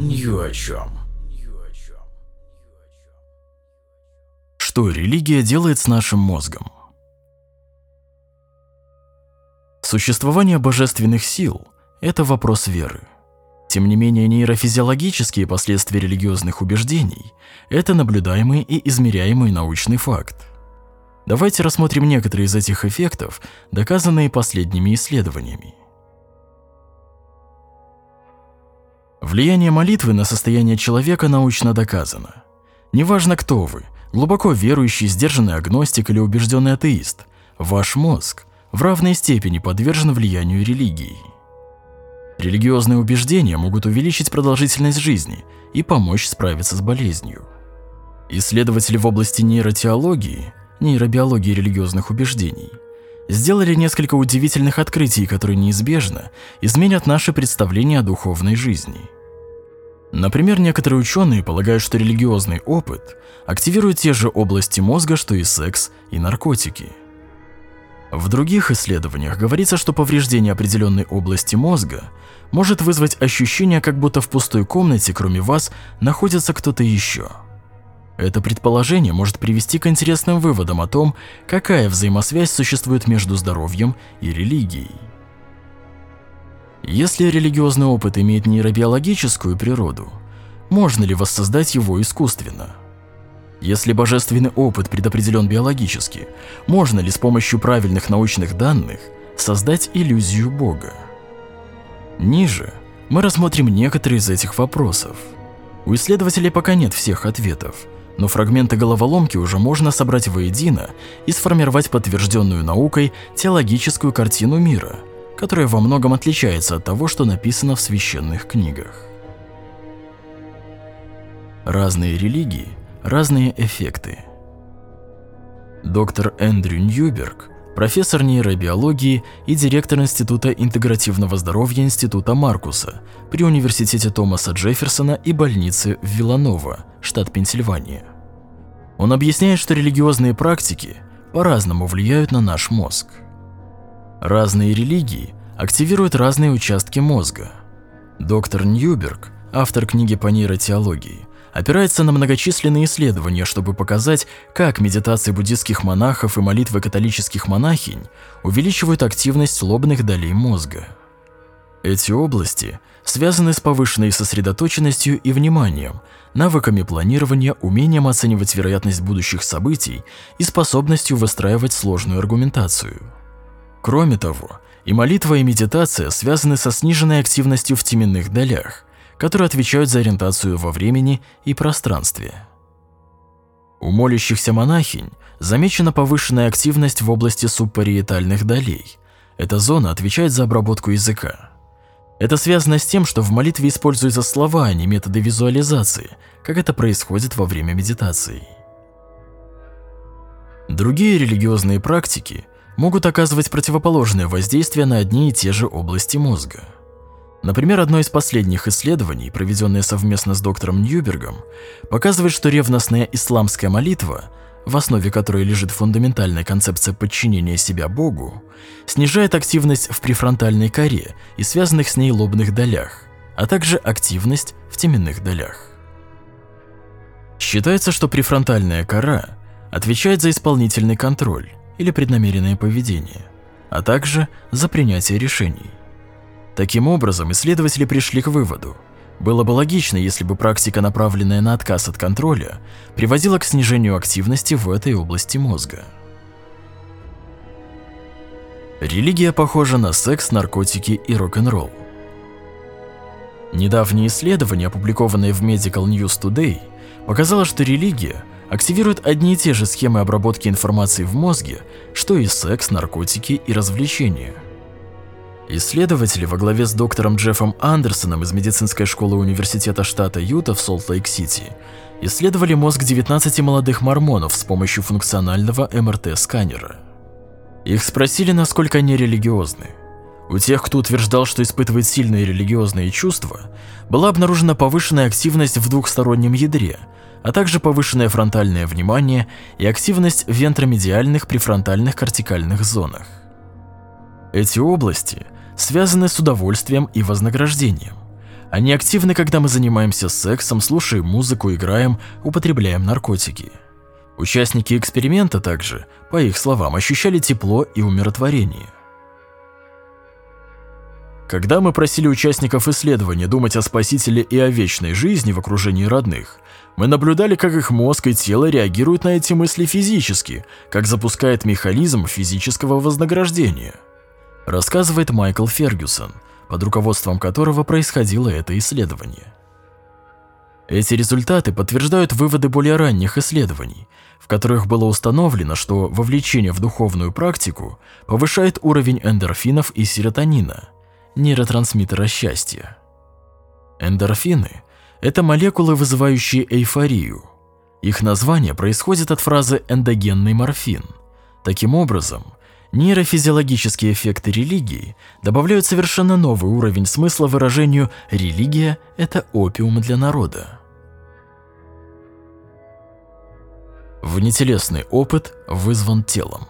Нью о чем. Что религия делает с нашим мозгом? Существование божественных сил – это вопрос веры. Тем не менее, нейрофизиологические последствия религиозных убеждений – это наблюдаемый и измеряемый научный факт. Давайте рассмотрим некоторые из этих эффектов, доказанные последними исследованиями. Влияние молитвы на состояние человека научно доказано. Неважно, кто вы – глубоко верующий, сдержанный агностик или убежденный атеист – ваш мозг в равной степени подвержен влиянию религии. Религиозные убеждения могут увеличить продолжительность жизни и помочь справиться с болезнью. Исследователи в области нейротеологии, нейробиологии религиозных убеждений, сделали несколько удивительных открытий, которые неизбежно изменят наше представление о духовной жизни. Например, некоторые ученые полагают, что религиозный опыт активирует те же области мозга, что и секс и наркотики. В других исследованиях говорится, что повреждение определенной области мозга может вызвать ощущение, как будто в пустой комнате, кроме вас, находится кто-то еще. Это предположение может привести к интересным выводам о том, какая взаимосвязь существует между здоровьем и религией. Если религиозный опыт имеет нейробиологическую природу, можно ли воссоздать его искусственно? Если божественный опыт предопределен биологически, можно ли с помощью правильных научных данных создать иллюзию Бога? Ниже мы рассмотрим некоторые из этих вопросов. У исследователей пока нет всех ответов, но фрагменты головоломки уже можно собрать воедино и сформировать подтвержденную наукой теологическую картину мира, которая во многом отличается от того, что написано в священных книгах. Разные религии разные эффекты. Доктор Эндрю Ньюберг, профессор нейробиологии и директор Института интегративного здоровья Института Маркуса при Университете Томаса Джефферсона и больнице в Виланова, штат Пенсильвания. Он объясняет, что религиозные практики по-разному влияют на наш мозг. Разные религии активируют разные участки мозга. Доктор Ньюберг, автор книги по нейротеологии, опирается на многочисленные исследования, чтобы показать, как медитации буддийских монахов и молитвы католических монахинь увеличивают активность лобных долей мозга. Эти области связаны с повышенной сосредоточенностью и вниманием, навыками планирования, умением оценивать вероятность будущих событий и способностью выстраивать сложную аргументацию. Кроме того, и молитва, и медитация связаны со сниженной активностью в теменных долях, которые отвечают за ориентацию во времени и пространстве. У молящихся монахинь замечена повышенная активность в области субпариетальных долей. Эта зона отвечает за обработку языка. Это связано с тем, что в молитве используются слова, а не методы визуализации, как это происходит во время медитации. Другие религиозные практики могут оказывать противоположное воздействие на одни и те же области мозга. Например, одно из последних исследований, проведенное совместно с доктором Ньюбергом, показывает, что ревностная исламская молитва, в основе которой лежит фундаментальная концепция подчинения себя Богу, снижает активность в префронтальной коре и связанных с ней лобных долях, а также активность в теменных долях. Считается, что префронтальная кора отвечает за исполнительный контроль или преднамеренное поведение, а также за принятие решений. Таким образом, исследователи пришли к выводу. Было бы логично, если бы практика, направленная на отказ от контроля, приводила к снижению активности в этой области мозга. Религия похожа на секс, наркотики и рок-н-ролл. Недавнее исследование, опубликованное в Medical News Today, показало, что религия активирует одни и те же схемы обработки информации в мозге, что и секс, наркотики и развлечения – Исследователи во главе с доктором Джеффом Андерсоном из медицинской школы университета штата Юта в Солт-Лейк-Сити исследовали мозг 19 молодых мормонов с помощью функционального МРТ-сканера. Их спросили, насколько они религиозны. У тех, кто утверждал, что испытывает сильные религиозные чувства, была обнаружена повышенная активность в двухстороннем ядре, а также повышенное фронтальное внимание и активность в вентромедиальных префронтальных кортикальных зонах. Эти области – связаны с удовольствием и вознаграждением. Они активны, когда мы занимаемся сексом, слушаем музыку, играем, употребляем наркотики. Участники эксперимента также, по их словам, ощущали тепло и умиротворение. Когда мы просили участников исследования думать о спасителе и о вечной жизни в окружении родных, мы наблюдали, как их мозг и тело реагируют на эти мысли физически, как запускает механизм физического вознаграждения. Рассказывает Майкл Фергюсон, под руководством которого происходило это исследование. Эти результаты подтверждают выводы более ранних исследований, в которых было установлено, что вовлечение в духовную практику повышает уровень эндорфинов и серотонина – нейротрансмиттера счастья. Эндорфины – это молекулы, вызывающие эйфорию. Их название происходит от фразы «эндогенный морфин». Таким образом, нейрофизиологические эффекты религии добавляют совершенно новый уровень смысла выражению «религия – это опиум для народа». Внетелесный опыт вызван телом.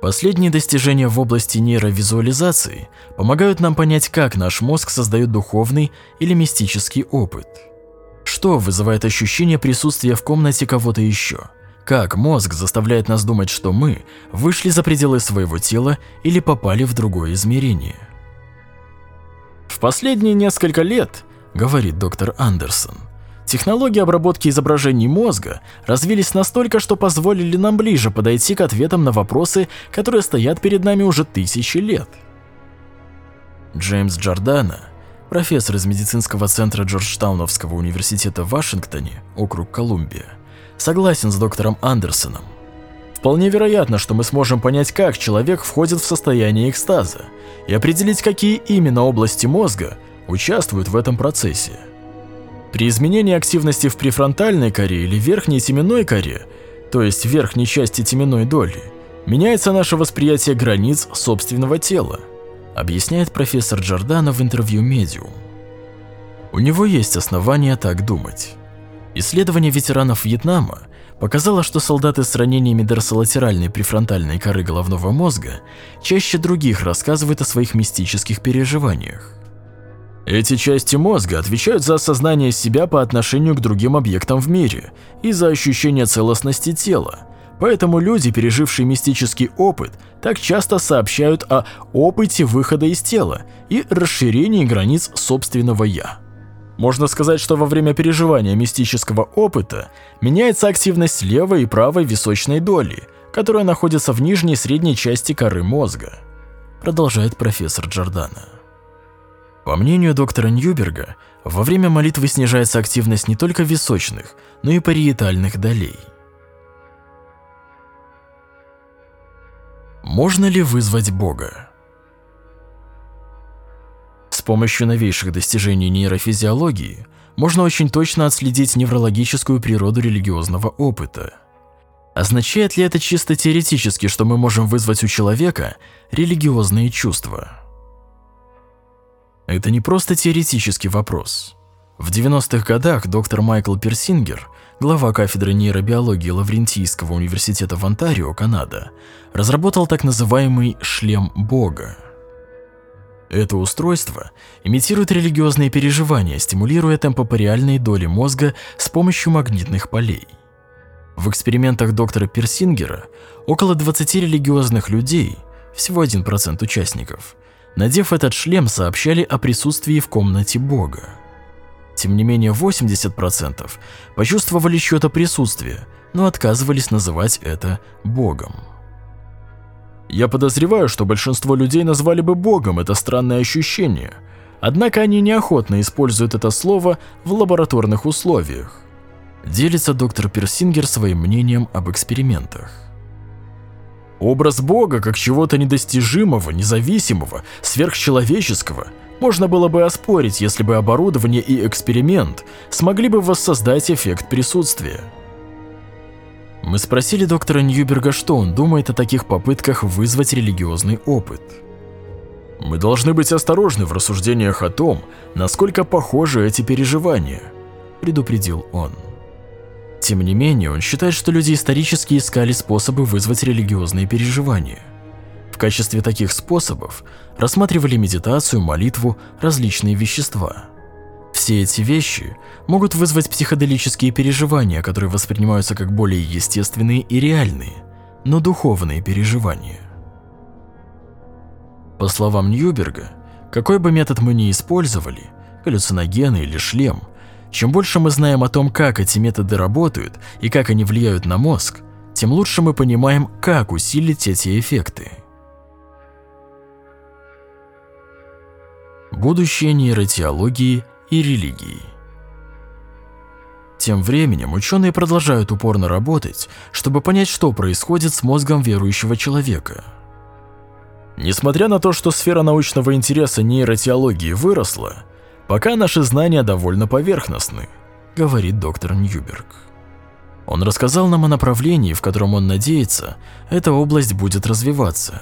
Последние достижения в области нейровизуализации помогают нам понять, как наш мозг создает духовный или мистический опыт. Что вызывает ощущение присутствия в комнате кого-то еще? Как мозг заставляет нас думать, что мы вышли за пределы своего тела или попали в другое измерение? В последние несколько лет, говорит доктор Андерсон, Технологии обработки изображений мозга развились настолько, что позволили нам ближе подойти к ответам на вопросы, которые стоят перед нами уже тысячи лет. Джеймс Джордана, профессор из медицинского центра Джорджтауновского университета в Вашингтоне, округ Колумбия, согласен с доктором Андерсоном. Вполне вероятно, что мы сможем понять, как человек входит в состояние экстаза и определить, какие именно области мозга участвуют в этом процессе. При изменении активности в префронтальной коре или верхней теменной коре, то есть верхней части теменной доли, меняется наше восприятие границ собственного тела, объясняет профессор Джордана в интервью Medium. У него есть основания так думать. Исследование ветеранов Вьетнама показало, что солдаты с ранениями дорсолатеральной префронтальной коры головного мозга чаще других рассказывают о своих мистических переживаниях. Эти части мозга отвечают за осознание себя по отношению к другим объектам в мире и за ощущение целостности тела. Поэтому люди, пережившие мистический опыт, так часто сообщают о опыте выхода из тела и расширении границ собственного «я». Можно сказать, что во время переживания мистического опыта меняется активность левой и правой височной доли, которая находится в нижней и средней части коры мозга, продолжает профессор Джордана. По мнению доктора Ньюберга, во время молитвы снижается активность не только височных, но и париетальных долей. Можно ли вызвать Бога? С помощью новейших достижений нейрофизиологии можно очень точно отследить неврологическую природу религиозного опыта. Означает ли это чисто теоретически, что мы можем вызвать у человека религиозные чувства? Это не просто теоретический вопрос. В 90-х годах доктор Майкл Персингер, глава кафедры нейробиологии Лаврентийского университета в Онтарио, Канада, разработал так называемый «шлем Бога». Это устройство имитирует религиозные переживания, стимулируя темпопариальные доли мозга с помощью магнитных полей. В экспериментах доктора Персингера около 20 религиозных людей, всего 1% участников, надев этот шлем, сообщали о присутствии в комнате Бога. Тем не менее, 80% почувствовали чьё-то присутствие, но отказывались называть это Богом. Я подозреваю, что большинство людей назвали бы Богом это странное ощущение, однако они неохотно используют это слово в лабораторных условиях. Делится доктор Персингер своим мнением об экспериментах. Образ Бога как чего-то недостижимого, независимого, сверхчеловеческого можно было бы оспорить, если бы оборудование и эксперимент смогли бы воссоздать эффект присутствия. Мы спросили доктора Ньюберга, что он думает о таких попытках вызвать религиозный опыт. Мы должны быть осторожны в рассуждениях о том, насколько похожи эти переживания, предупредил он. Тем не менее, он считает, что люди исторически искали способы вызвать религиозные переживания. В качестве таких способов рассматривали медитацию, молитву, различные вещества. Все эти вещи могут вызвать психоделические переживания, которые воспринимаются как более естественные и реальные, но духовные переживания. По словам Ньюберга, какой бы метод мы ни использовали, галлюциногены или шлем, чем больше мы знаем о том, как эти методы работают и как они влияют на мозг, тем лучше мы понимаем, как усилить эти эффекты. Будущее нейротеологии и религии Тем временем ученые продолжают упорно работать, чтобы понять, что происходит с мозгом верующего человека – Несмотря на то, что сфера научного интереса нейротеологии выросла, пока наши знания довольно поверхностны, говорит доктор Ньюберг. Он рассказал нам о направлении, в котором он надеется, эта область будет развиваться.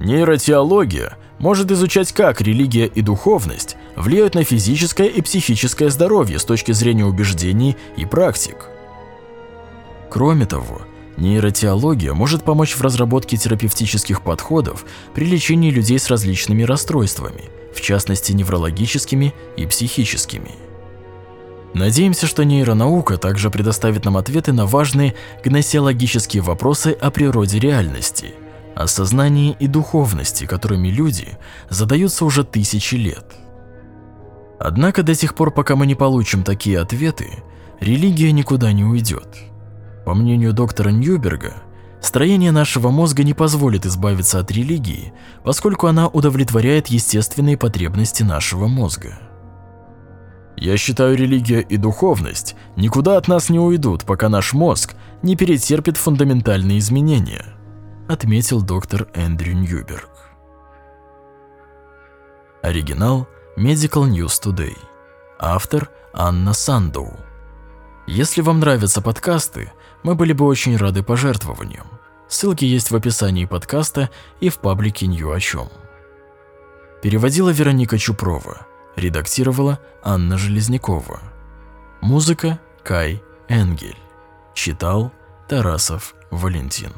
Нейротеология может изучать, как религия и духовность влияют на физическое и психическое здоровье с точки зрения убеждений и практик. Кроме того, Нейротеология может помочь в разработке терапевтических подходов при лечении людей с различными расстройствами, в частности неврологическими и психическими. Надеемся, что нейронаука также предоставит нам ответы на важные гносеологические вопросы о природе реальности, о сознании и духовности, которыми люди задаются уже тысячи лет. Однако до тех пор, пока мы не получим такие ответы, религия никуда не уйдет. По мнению доктора Ньюберга, строение нашего мозга не позволит избавиться от религии, поскольку она удовлетворяет естественные потребности нашего мозга. Я считаю, религия и духовность никуда от нас не уйдут, пока наш мозг не перетерпит фундаментальные изменения, отметил доктор Эндрю Ньюберг. Оригинал Medical News Today. Автор Анна Сандоу. Если вам нравятся подкасты, мы были бы очень рады пожертвованиям. Ссылки есть в описании подкаста и в паблике Нью о чем. Переводила Вероника Чупрова, редактировала Анна Железнякова. Музыка Кай Энгель. Читал Тарасов Валентин.